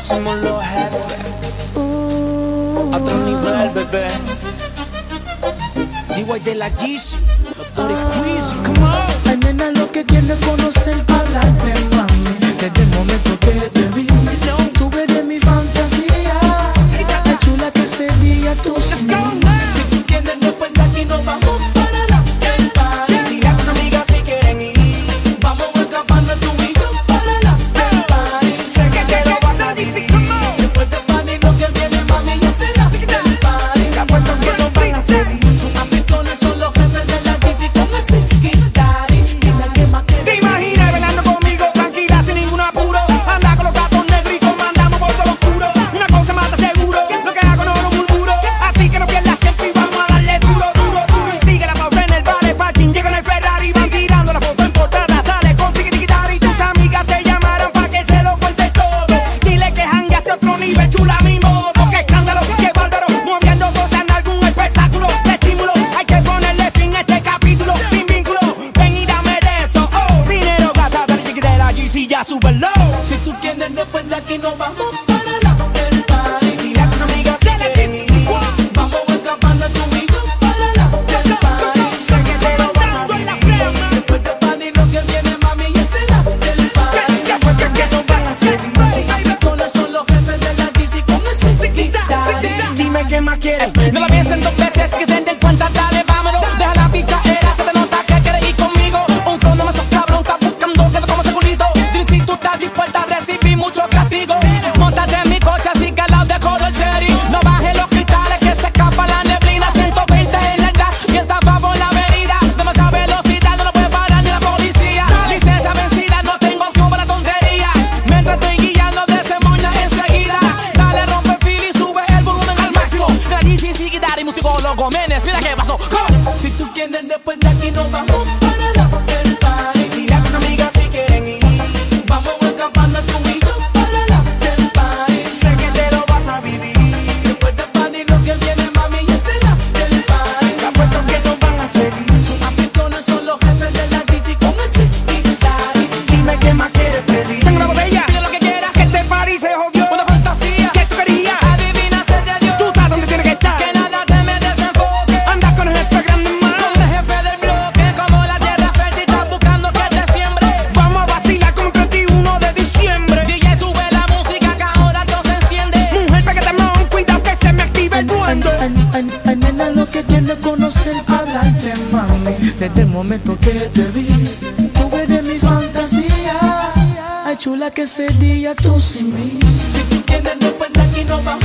somos los jefes. Uh, Otro nivel, bebé. g de la Yeezy, los Quiz, come on. Ay, nena, lo que quieren con súbelo. Si tú quieres, después de aquí nos vamos. otro castigo. Montate en mi coche así que al lado decoro el cherry. No baje los cristales que se escapa la neblina. 120 en el gas y esa por la avenida. Demasiada velocidad, no lo puede parar ni la policía. Licencia vencida, no tengo compra tontería. Mientras estoy guiando, desemboña enseguida. Dale, rompe el fil y sube el volumen al máximo. Tradición, y músico, los gomenes. Mira qué pasó. Si tú quieres después Desde el momento que te vi, tú de mi fantasía. Ay, chula que ese día tú sin mí. Si tú quieres, no cuenta aquí, no vamos.